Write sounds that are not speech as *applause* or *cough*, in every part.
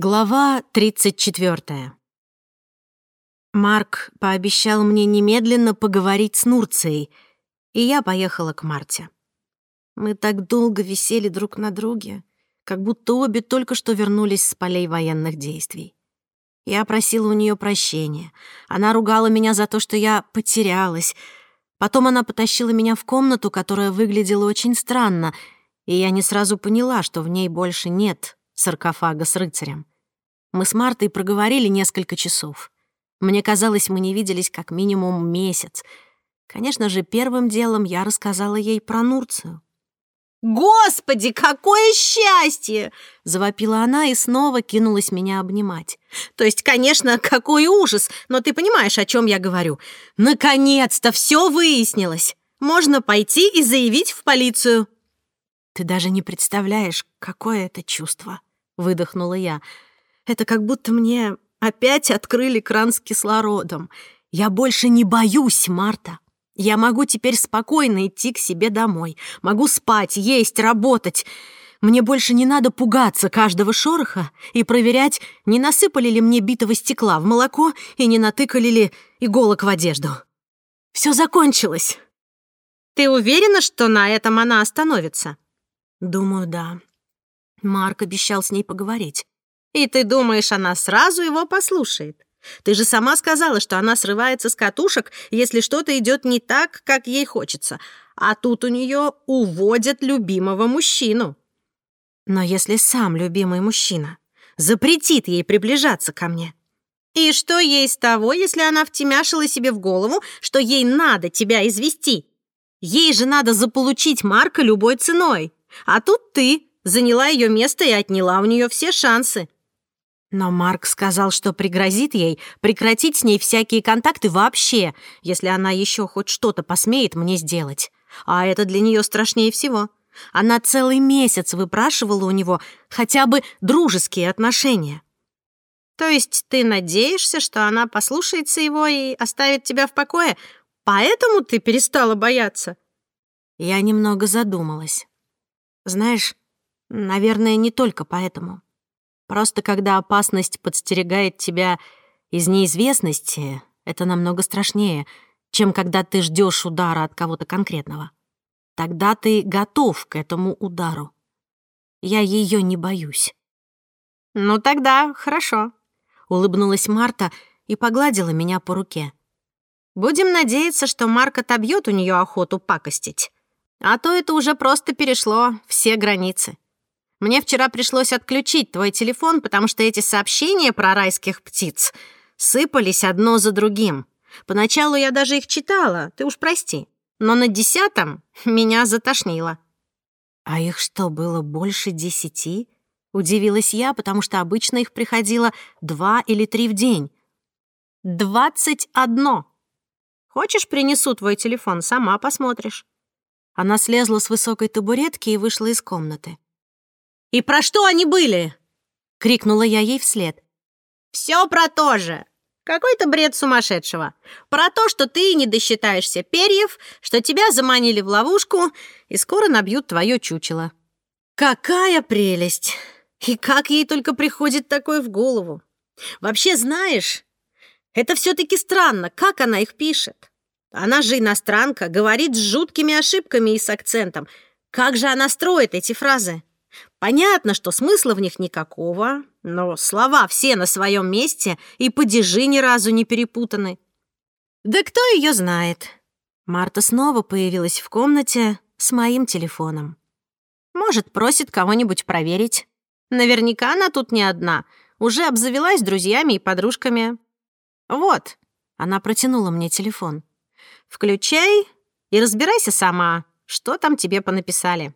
Глава 34. Марк пообещал мне немедленно поговорить с Нурцией, и я поехала к Марте. Мы так долго висели друг на друге, как будто обе только что вернулись с полей военных действий. Я просила у нее прощения. Она ругала меня за то, что я потерялась. Потом она потащила меня в комнату, которая выглядела очень странно, и я не сразу поняла, что в ней больше нет саркофага с рыцарем. Мы с Мартой проговорили несколько часов. Мне казалось, мы не виделись как минимум месяц. Конечно же, первым делом я рассказала ей про Нурцию. «Господи, какое счастье!» — завопила она и снова кинулась меня обнимать. «То есть, конечно, какой ужас, но ты понимаешь, о чем я говорю. Наконец-то все выяснилось! Можно пойти и заявить в полицию!» «Ты даже не представляешь, какое это чувство!» — выдохнула я — это как будто мне опять открыли кран с кислородом. Я больше не боюсь, Марта. Я могу теперь спокойно идти к себе домой. Могу спать, есть, работать. Мне больше не надо пугаться каждого шороха и проверять, не насыпали ли мне битого стекла в молоко и не натыкали ли иголок в одежду. Все закончилось. Ты уверена, что на этом она остановится? Думаю, да. Марк обещал с ней поговорить. И ты думаешь, она сразу его послушает? Ты же сама сказала, что она срывается с катушек, если что-то идет не так, как ей хочется. А тут у нее уводят любимого мужчину. Но если сам любимый мужчина запретит ей приближаться ко мне, и что ей с того, если она втемяшила себе в голову, что ей надо тебя извести? Ей же надо заполучить Марка любой ценой. А тут ты заняла ее место и отняла у нее все шансы. Но Марк сказал, что пригрозит ей прекратить с ней всякие контакты вообще, если она еще хоть что-то посмеет мне сделать. А это для нее страшнее всего. Она целый месяц выпрашивала у него хотя бы дружеские отношения. То есть ты надеешься, что она послушается его и оставит тебя в покое? Поэтому ты перестала бояться? Я немного задумалась. Знаешь, наверное, не только поэтому. Просто когда опасность подстерегает тебя из неизвестности, это намного страшнее, чем когда ты ждешь удара от кого-то конкретного. Тогда ты готов к этому удару. Я ее не боюсь. «Ну тогда хорошо», — улыбнулась Марта и погладила меня по руке. «Будем надеяться, что Марк отобьет у нее охоту пакостить. А то это уже просто перешло все границы». Мне вчера пришлось отключить твой телефон, потому что эти сообщения про райских птиц сыпались одно за другим. Поначалу я даже их читала, ты уж прости. Но на десятом меня затошнило. «А их что, было больше десяти?» Удивилась я, потому что обычно их приходило два или три в день. «Двадцать одно!» «Хочешь, принесу твой телефон, сама посмотришь». Она слезла с высокой табуретки и вышла из комнаты. «И про что они были?» — крикнула я ей вслед. «Все про то же. Какой-то бред сумасшедшего. Про то, что ты не досчитаешься перьев, что тебя заманили в ловушку и скоро набьют твое чучело». «Какая прелесть! И как ей только приходит такое в голову! Вообще, знаешь, это все-таки странно, как она их пишет. Она же иностранка, говорит с жуткими ошибками и с акцентом. Как же она строит эти фразы?» Понятно, что смысла в них никакого, но слова все на своем месте и падежи ни разу не перепутаны. Да кто ее знает? Марта снова появилась в комнате с моим телефоном. Может, просит кого-нибудь проверить. Наверняка она тут не одна, уже обзавелась друзьями и подружками. Вот, она протянула мне телефон. Включай и разбирайся сама, что там тебе понаписали.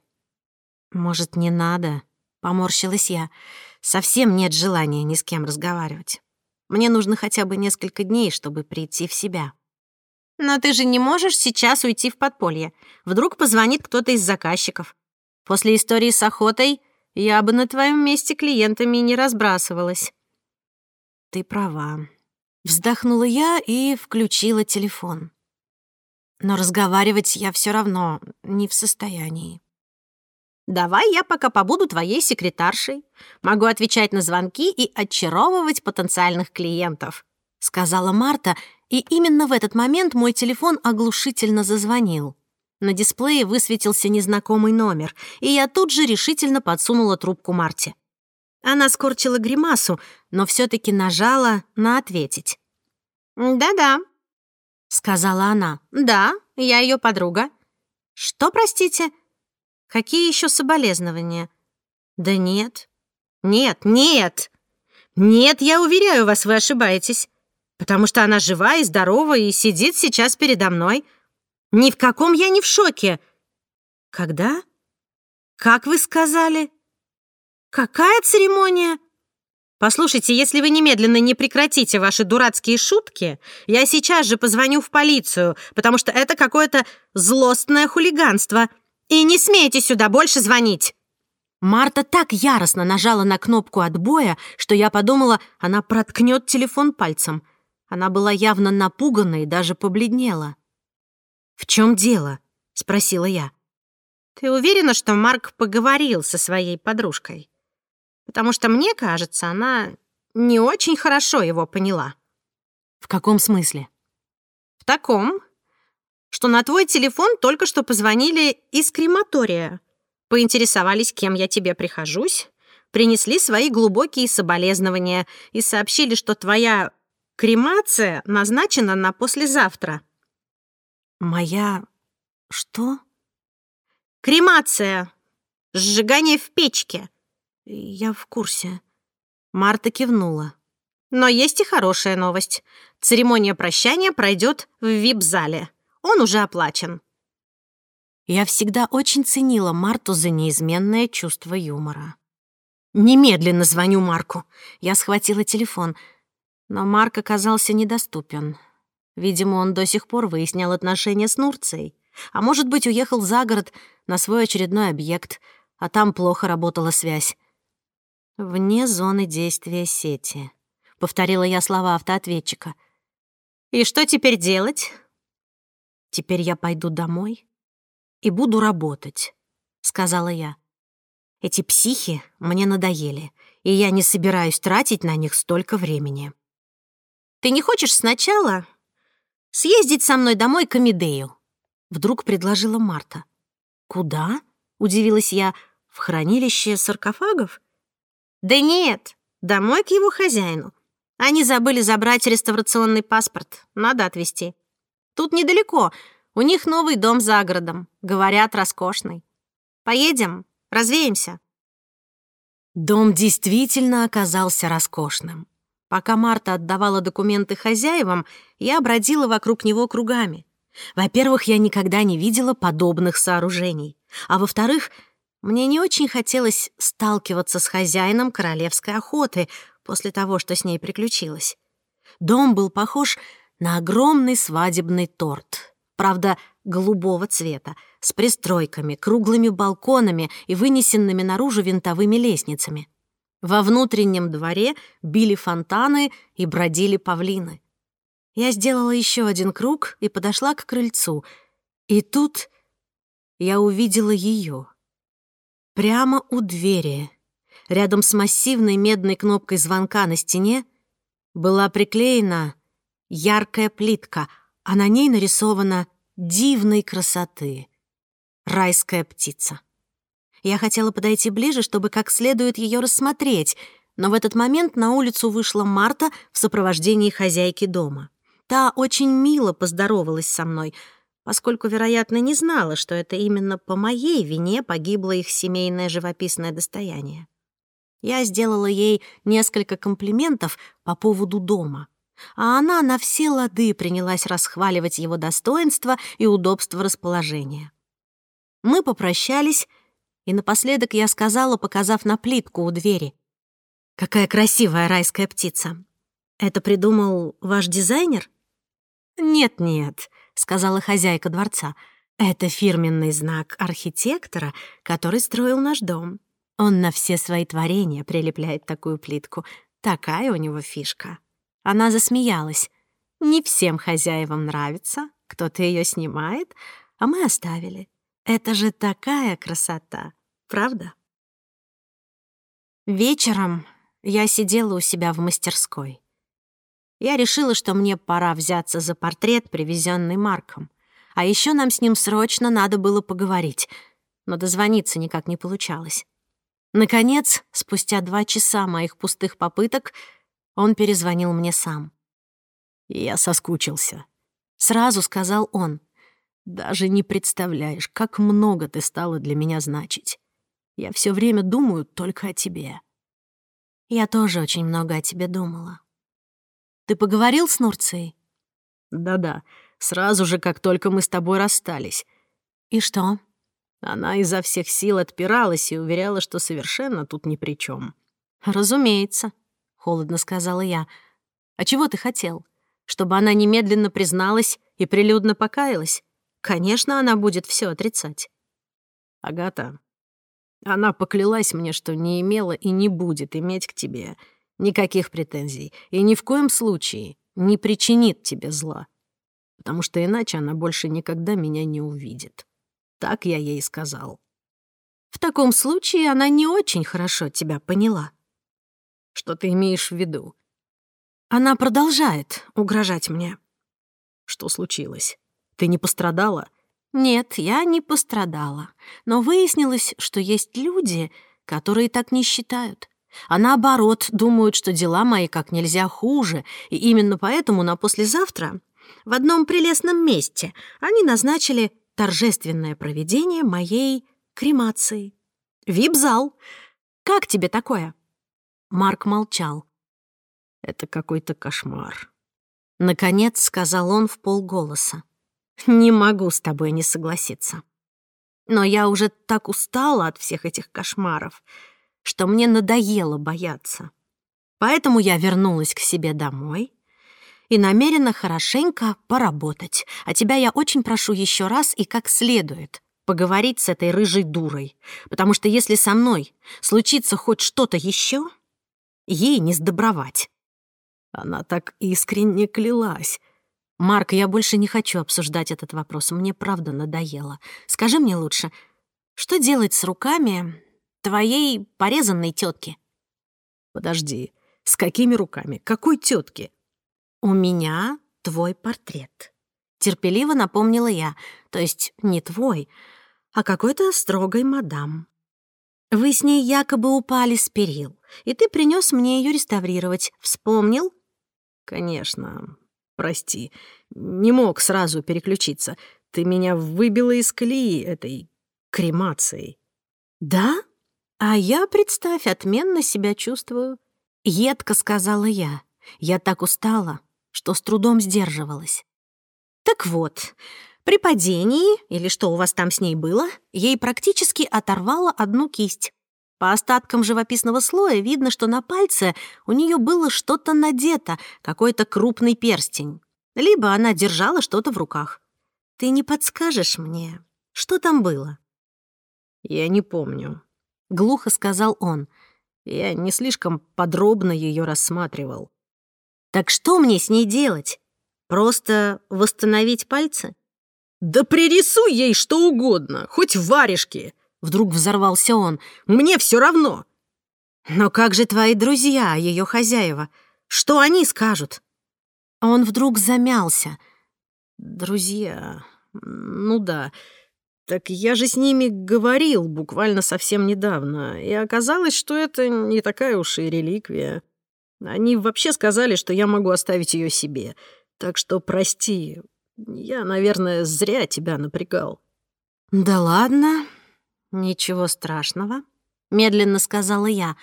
«Может, не надо?» — поморщилась я. «Совсем нет желания ни с кем разговаривать. Мне нужно хотя бы несколько дней, чтобы прийти в себя». «Но ты же не можешь сейчас уйти в подполье. Вдруг позвонит кто-то из заказчиков. После истории с охотой я бы на твоем месте клиентами не разбрасывалась». «Ты права». Вздохнула я и включила телефон. Но разговаривать я все равно не в состоянии. «Давай я пока побуду твоей секретаршей. Могу отвечать на звонки и очаровывать потенциальных клиентов», — сказала Марта, и именно в этот момент мой телефон оглушительно зазвонил. На дисплее высветился незнакомый номер, и я тут же решительно подсунула трубку Марте. Она скорчила гримасу, но все таки нажала на «ответить». «Да-да», — сказала она. «Да, я ее подруга». «Что, простите?» Какие еще соболезнования? Да нет. Нет, нет. Нет, я уверяю вас, вы ошибаетесь. Потому что она жива и здорова и сидит сейчас передо мной. Ни в каком я не в шоке. Когда? Как вы сказали? Какая церемония? Послушайте, если вы немедленно не прекратите ваши дурацкие шутки, я сейчас же позвоню в полицию, потому что это какое-то злостное хулиганство — и не смейте сюда больше звонить!» Марта так яростно нажала на кнопку отбоя, что я подумала, она проткнет телефон пальцем. Она была явно напугана и даже побледнела. «В чем дело?» — спросила я. «Ты уверена, что Марк поговорил со своей подружкой? Потому что, мне кажется, она не очень хорошо его поняла». «В каком смысле?» «В таком, что на твой телефон только что позвонили из крематория. Поинтересовались, кем я тебе прихожусь, принесли свои глубокие соболезнования и сообщили, что твоя кремация назначена на послезавтра. Моя... что? Кремация. Сжигание в печке. Я в курсе. Марта кивнула. Но есть и хорошая новость. Церемония прощания пройдет в вип-зале он уже оплачен». Я всегда очень ценила Марту за неизменное чувство юмора. «Немедленно звоню Марку!» Я схватила телефон, но Марк оказался недоступен. Видимо, он до сих пор выяснял отношения с Нурцией. А может быть, уехал за город на свой очередной объект, а там плохо работала связь. «Вне зоны действия сети», — повторила я слова автоответчика. «И что теперь делать?» «Теперь я пойду домой и буду работать», — сказала я. «Эти психи мне надоели, и я не собираюсь тратить на них столько времени». «Ты не хочешь сначала съездить со мной домой к Амидею?» — вдруг предложила Марта. «Куда?» — удивилась я. «В хранилище саркофагов?» «Да нет, домой к его хозяину. Они забыли забрать реставрационный паспорт. Надо отвезти». Тут недалеко. У них новый дом за городом. Говорят, роскошный. Поедем, развеемся». Дом действительно оказался роскошным. Пока Марта отдавала документы хозяевам, я бродила вокруг него кругами. Во-первых, я никогда не видела подобных сооружений. А во-вторых, мне не очень хотелось сталкиваться с хозяином королевской охоты после того, что с ней приключилось. Дом был похож на огромный свадебный торт. Правда, голубого цвета, с пристройками, круглыми балконами и вынесенными наружу винтовыми лестницами. Во внутреннем дворе били фонтаны и бродили павлины. Я сделала еще один круг и подошла к крыльцу. И тут я увидела ее. Прямо у двери, рядом с массивной медной кнопкой звонка на стене, была приклеена яркая плитка, а на ней нарисована дивной красоты. Райская птица. Я хотела подойти ближе, чтобы как следует ее рассмотреть, но в этот момент на улицу вышла Марта в сопровождении хозяйки дома. Та очень мило поздоровалась со мной, поскольку, вероятно, не знала, что это именно по моей вине погибло их семейное живописное достояние. Я сделала ей несколько комплиментов по поводу дома. А она на все лады принялась расхваливать его достоинства и удобство расположения. Мы попрощались, и напоследок я сказала, показав на плитку у двери. «Какая красивая райская птица! Это придумал ваш дизайнер?» «Нет-нет», — сказала хозяйка дворца, — «это фирменный знак архитектора, который строил наш дом. Он на все свои творения прилепляет такую плитку. Такая у него фишка». Она засмеялась. «Не всем хозяевам нравится, кто-то ее снимает, а мы оставили. Это же такая красота, правда?» Вечером я сидела у себя в мастерской. Я решила, что мне пора взяться за портрет, привезенный Марком. А еще нам с ним срочно надо было поговорить, но дозвониться никак не получалось. Наконец, спустя два часа моих пустых попыток, он перезвонил мне сам. «Я соскучился», — сразу сказал он. «Даже не представляешь, как много ты стала для меня значить. Я все время думаю только о тебе». «Я тоже очень много о тебе думала». «Ты поговорил с Нурцией?» «Да-да, сразу же, как только мы с тобой расстались». «И что?» Она изо всех сил отпиралась и уверяла, что совершенно тут ни при чем. «Разумеется», — холодно сказала я. «А чего ты хотел? Чтобы она немедленно призналась и прилюдно покаялась? Конечно, она будет все отрицать». «Агата, она поклялась мне, что не имела и не будет иметь к тебе никаких претензий и ни в коем случае не причинит тебе зла, потому что иначе она больше никогда меня не увидит. Так я ей сказал. В таком случае она не очень хорошо тебя поняла. Что ты имеешь в виду?» Она продолжает угрожать мне. «Что случилось? Ты не пострадала?» «Нет, я не пострадала. Но выяснилось, что есть люди, которые так не считают. А наоборот, думают, что дела мои как нельзя хуже, и именно поэтому на послезавтра в одном прелестном месте они назначили торжественное проведение моей кремации. Вип-зал. Как тебе такое?» Марк молчал. «Это какой-то кошмар», — наконец сказал он в полголоса. «Не могу с тобой не согласиться. Но я уже так устала от всех этих кошмаров, что мне надоело бояться. Поэтому я вернулась к себе домой» и намерена хорошенько поработать. А тебя я очень прошу еще раз и как следует поговорить с этой рыжей дурой, потому что если со мной случится хоть что-то еще, ей не сдобровать. Она так искренне клялась. «Марк, я больше не хочу обсуждать этот вопрос. Мне правда надоело. Скажи мне лучше, что делать с руками твоей порезанной тетки? «Подожди, с какими руками? Какой тетки? «У меня твой портрет», — терпеливо напомнила я. «То есть не твой, а какой-то строгой мадам. Вы с ней якобы упали с перил, и ты принес мне ее реставрировать. Вспомнил? Конечно. Прости. Не мог сразу переключиться. Ты меня выбила из колеи этой кремацией. Да? А я, представь, отменно себя чувствую. Едко сказала я. Я так устала, что с трудом сдерживалась. Так вот, при падении, или что у вас там с ней было, ей практически оторвало одну кисть. По остаткам живописного слоя видно, что на пальце у нее было что-то надето, какой-то крупный перстень. Либо она держала что-то в руках. Ты не подскажешь мне, что там было? Я не помню, — глухо сказал он. Я не слишком подробно ее рассматривал. Так что мне с ней делать? Просто восстановить пальцы? Да пририсуй ей что угодно, хоть варежки. Вдруг взорвался он. Мне все равно. Но как же твои друзья, ее хозяева? Что они скажут? Он вдруг замялся. Друзья, ну да. Так я же с ними говорил буквально совсем недавно, и оказалось, что это не такая уж и реликвия. Они вообще сказали, что я могу оставить ее себе. Так что прости, я, наверное, зря тебя напрягал». «Да ладно, ничего страшного», — медленно сказала я.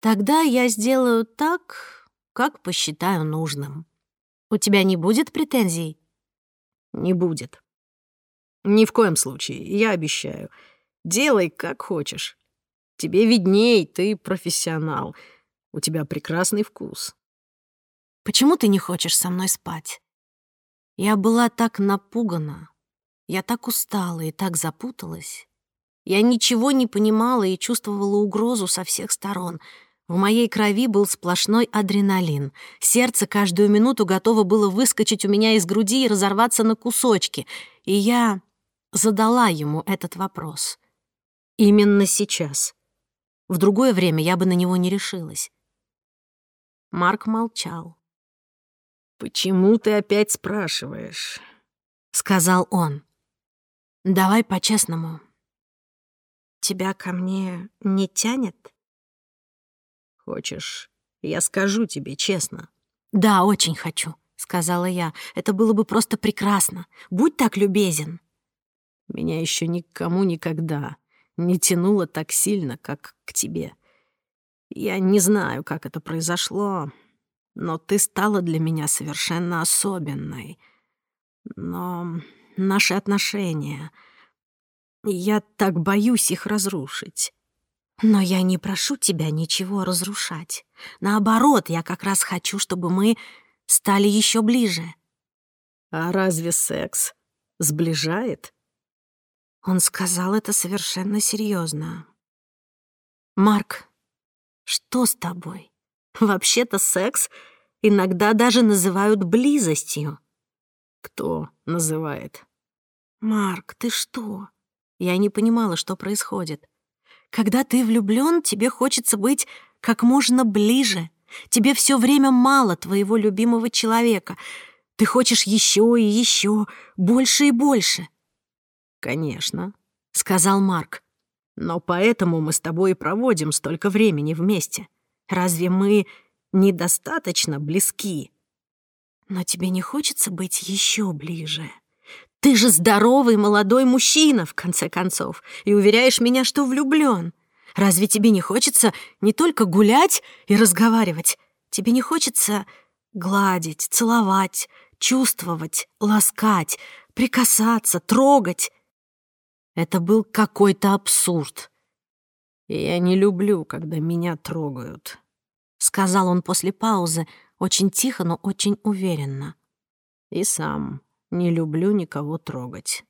«Тогда я сделаю так, как посчитаю нужным. У тебя не будет претензий?» «Не будет. Ни в коем случае, я обещаю. Делай, как хочешь. Тебе видней, ты профессионал. У тебя прекрасный вкус». «Почему ты не хочешь со мной спать?» Я была так напугана. Я так устала и так запуталась. Я ничего не понимала и чувствовала угрозу со всех сторон. В моей крови был сплошной адреналин. Сердце каждую минуту готово было выскочить у меня из груди и разорваться на кусочки. И я задала ему этот вопрос. Именно сейчас. В другое время я бы на него не решилась. Марк молчал. «Почему ты опять спрашиваешь?» — сказал он. «Давай по-честному. Тебя ко мне не тянет?» «Хочешь, я скажу тебе честно?» «Да, очень хочу», — сказала я. «Это было бы просто прекрасно. Будь так любезен». «Меня еще никому никогда не тянуло так сильно, как к тебе. Я не знаю, как это произошло, но ты стала для меня совершенно особенной. Но наши отношения... Я так боюсь их разрушить. Но я не прошу тебя ничего разрушать. Наоборот, я как раз хочу, чтобы мы стали еще ближе. А разве секс сближает? Он сказал это совершенно серьезно. Марк, что с тобой? *laughs* Вообще-то секс иногда даже называют близостью. Кто называет? Марк, ты что? Я не понимала, что происходит. Когда ты влюблен, тебе хочется быть как можно ближе. Тебе все время мало твоего любимого человека. Ты хочешь еще и еще, больше и больше. Конечно, сказал Марк. Но поэтому мы с тобой и проводим столько времени вместе. Разве мы недостаточно близки? Но тебе не хочется быть еще ближе. Ты же здоровый молодой мужчина, в конце концов, и уверяешь меня, что влюблен. Разве тебе не хочется не только гулять и разговаривать? Тебе не хочется гладить, целовать, чувствовать, ласкать, прикасаться, трогать? Это был какой-то абсурд. «Я не люблю, когда меня трогают», — сказал он после паузы, очень тихо, но очень уверенно. «И сам не люблю никого трогать».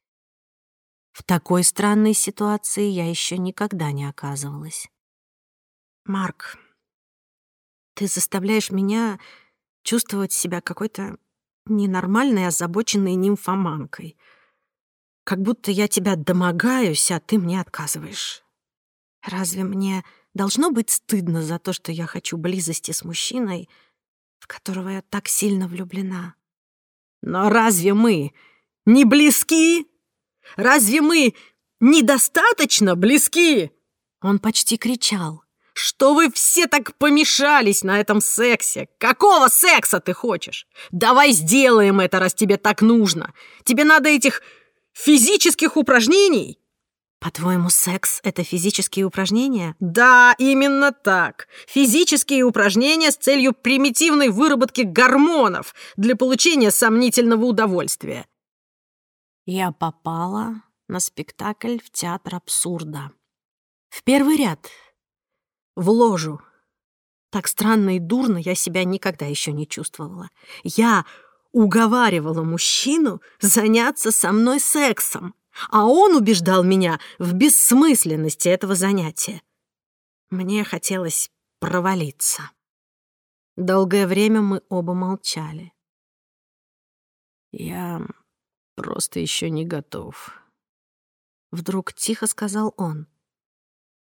В такой странной ситуации я еще никогда не оказывалась. «Марк, ты заставляешь меня чувствовать себя какой-то ненормальной, озабоченной нимфоманкой. Как будто я тебя домогаюсь, а ты мне отказываешь. Разве мне должно быть стыдно за то, что я хочу близости с мужчиной, в которого я так сильно влюблена? Но разве мы не близки? Разве мы недостаточно близки? Он почти кричал. Что вы все так помешались на этом сексе? Какого секса ты хочешь? Давай сделаем это, раз тебе так нужно. Тебе надо этих физических упражнений? По-твоему, секс — это физические упражнения? Да, именно так. Физические упражнения с целью примитивной выработки гормонов для получения сомнительного удовольствия. Я попала на спектакль в театр абсурда. В первый ряд. В ложу. Так странно и дурно я себя никогда еще не чувствовала. Я уговаривала мужчину заняться со мной сексом а он убеждал меня в бессмысленности этого занятия. Мне хотелось провалиться. Долгое время мы оба молчали. «Я просто еще не готов», — вдруг тихо сказал он.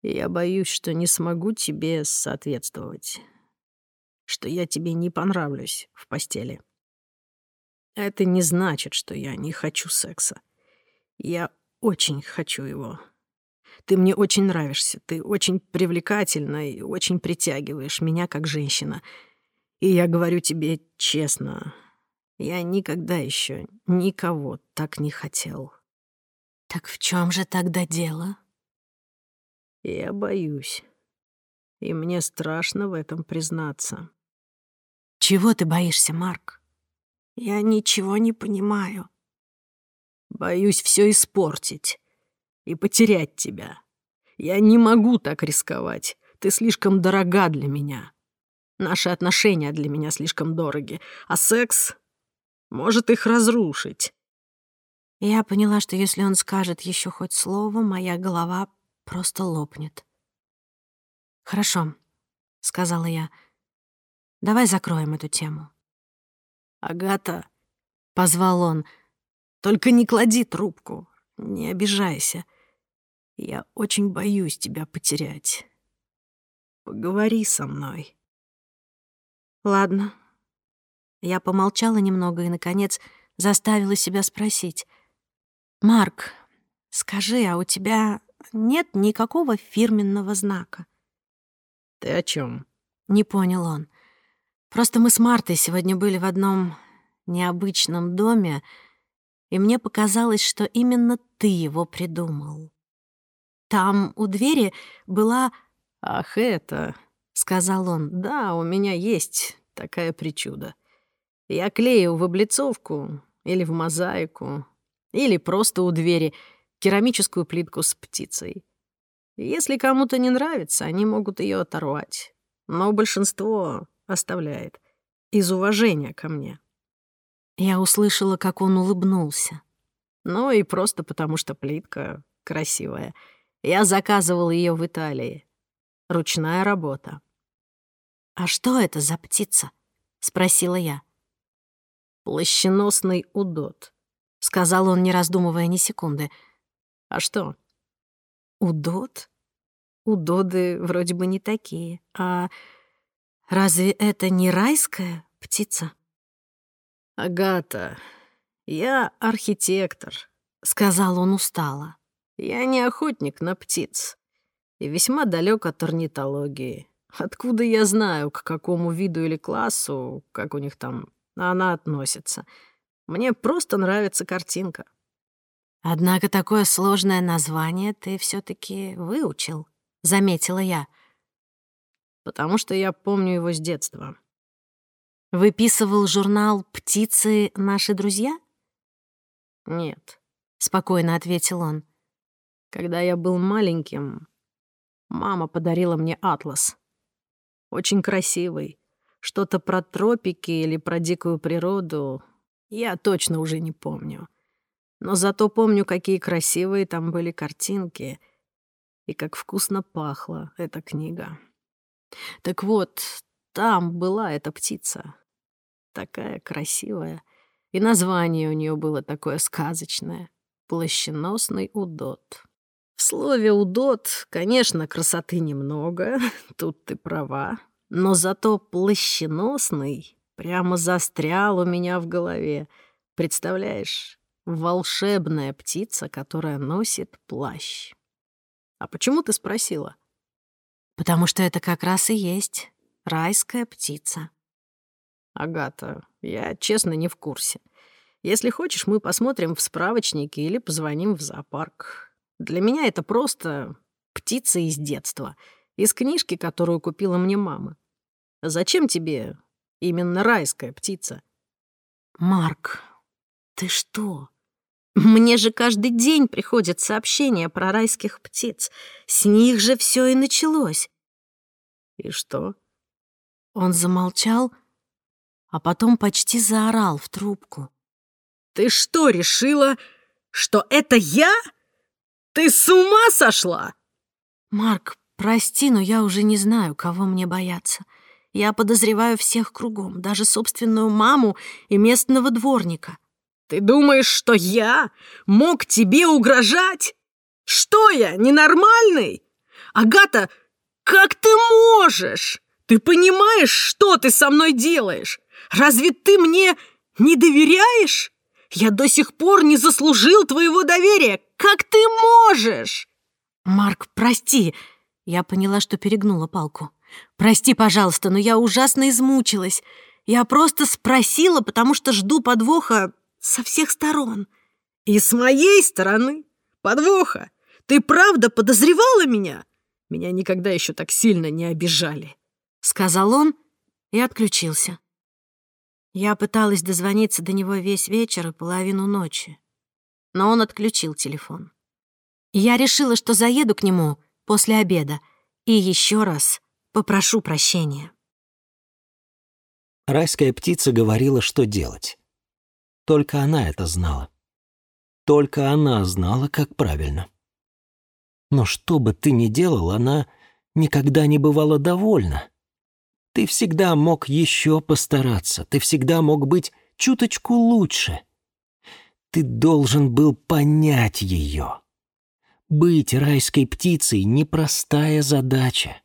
«Я боюсь, что не смогу тебе соответствовать, что я тебе не понравлюсь в постели. Это не значит, что я не хочу секса. Я очень хочу его. Ты мне очень нравишься, ты очень привлекательна и очень притягиваешь меня как женщина. И я говорю тебе честно, я никогда еще никого так не хотел. Так в чем же тогда дело? Я боюсь. И мне страшно в этом признаться. Чего ты боишься, Марк? Я ничего не понимаю. Боюсь все испортить и потерять тебя. Я не могу так рисковать. Ты слишком дорога для меня. Наши отношения для меня слишком дороги, а секс может их разрушить. Я поняла, что если он скажет еще хоть слово, моя голова просто лопнет. «Хорошо», — сказала я, — «давай закроем эту тему». «Агата», — позвал он, — только не клади трубку, не обижайся. Я очень боюсь тебя потерять. Поговори со мной. Ладно. Я помолчала немного и, наконец, заставила себя спросить. «Марк, скажи, а у тебя нет никакого фирменного знака?» «Ты о чем? не понял он. «Просто мы с Мартой сегодня были в одном необычном доме, и мне показалось, что именно ты его придумал. Там у двери была... «Ах, это...» — сказал он. «Да, у меня есть такая причуда. Я клею в облицовку или в мозаику, или просто у двери керамическую плитку с птицей. Если кому-то не нравится, они могут ее оторвать. Но большинство оставляет. Из уважения ко мне». Я услышала, как он улыбнулся. Ну и просто потому, что плитка красивая. Я заказывал ее в Италии. Ручная работа. «А что это за птица?» — спросила я. «Плащеносный удот», — сказал он, не раздумывая ни секунды. «А что?» «Удот? Удоды вроде бы не такие. А разве это не райская птица?» «Агата, я архитектор», — сказал он устало. «Я не охотник на птиц и весьма далек от орнитологии. Откуда я знаю, к какому виду или классу, как у них там она относится? Мне просто нравится картинка». «Однако такое сложное название ты все таки выучил», — заметила я. «Потому что я помню его с детства», Выписывал журнал «Птицы» наши друзья? Нет, спокойно ответил он. Когда я был маленьким, мама подарила мне атлас. Очень красивый. Что-то про тропики или про дикую природу я точно уже не помню. Но зато помню, какие красивые там были картинки и как вкусно пахла эта книга. Так вот, там была эта птица такая красивая. И название у нее было такое сказочное — «Плащеносный удот». В слове «удот», конечно, красоты немного, *laughs* тут ты права, но зато «плащеносный» прямо застрял у меня в голове. Представляешь, волшебная птица, которая носит плащ. А почему ты спросила? Потому что это как раз и есть райская птица. Агата, я честно не в курсе. Если хочешь, мы посмотрим в справочнике или позвоним в зоопарк. Для меня это просто птица из детства, из книжки, которую купила мне мама. Зачем тебе именно райская птица? Марк, ты что? Мне же каждый день приходят сообщения про райских птиц. С них же все и началось. И что? Он замолчал, — а потом почти заорал в трубку. «Ты что, решила, что это я? Ты с ума сошла?» «Марк, прости, но я уже не знаю, кого мне бояться. Я подозреваю всех кругом, даже собственную маму и местного дворника». «Ты думаешь, что я мог тебе угрожать? Что я, ненормальный? Агата, как ты можешь? Ты понимаешь, что ты со мной делаешь? Разве ты мне не доверяешь? Я до сих пор не заслужил твоего доверия. Как ты можешь? Марк, прости. Я поняла, что перегнула палку. Прости, пожалуйста, но я ужасно измучилась. Я просто спросила, потому что жду подвоха со всех сторон. И с моей стороны подвоха. Ты правда подозревала меня? Меня никогда еще так сильно не обижали. Сказал он и отключился. Я пыталась дозвониться до него весь вечер и половину ночи, но он отключил телефон. Я решила, что заеду к нему после обеда и еще раз попрошу прощения. Райская птица говорила, что делать. Только она это знала. Только она знала, как правильно. Но что бы ты ни делал, она никогда не бывала довольна. Ты всегда мог еще постараться, ты всегда мог быть чуточку лучше. Ты должен был понять ее. Быть райской птицей — непростая задача.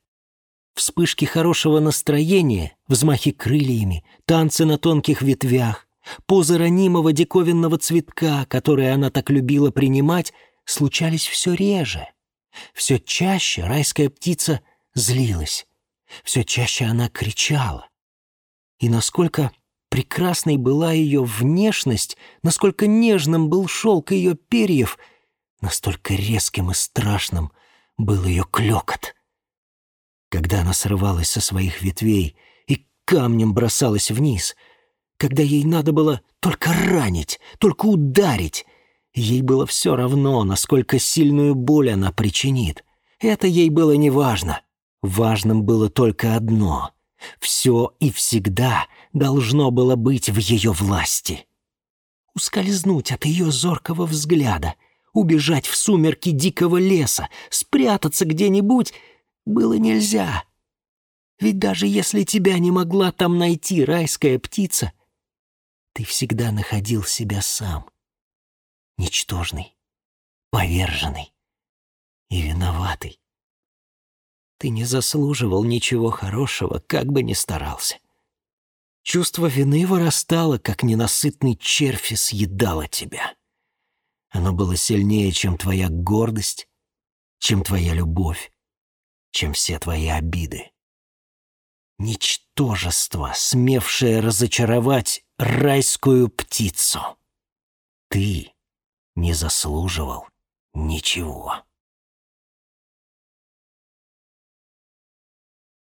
Вспышки хорошего настроения, взмахи крыльями, танцы на тонких ветвях, поза ранимого диковинного цветка, который она так любила принимать, случались все реже. Все чаще райская птица злилась. Все чаще она кричала. И насколько прекрасной была ее внешность, насколько нежным был шелк ее перьев, настолько резким и страшным был ее клекот. Когда она срывалась со своих ветвей и камнем бросалась вниз, когда ей надо было только ранить, только ударить, ей было все равно, насколько сильную боль она причинит. Это ей было неважно. Важным было только одно — все и всегда должно было быть в ее власти. Ускользнуть от ее зоркого взгляда, убежать в сумерки дикого леса, спрятаться где-нибудь было нельзя. Ведь даже если тебя не могла там найти райская птица, ты всегда находил себя сам, ничтожный, поверженный и виноватый. Ты не заслуживал ничего хорошего, как бы ни старался. Чувство вины вырастало, как ненасытный червь съедало тебя. Оно было сильнее, чем твоя гордость, чем твоя любовь, чем все твои обиды. Ничтожество, смевшее разочаровать райскую птицу. Ты не заслуживал ничего.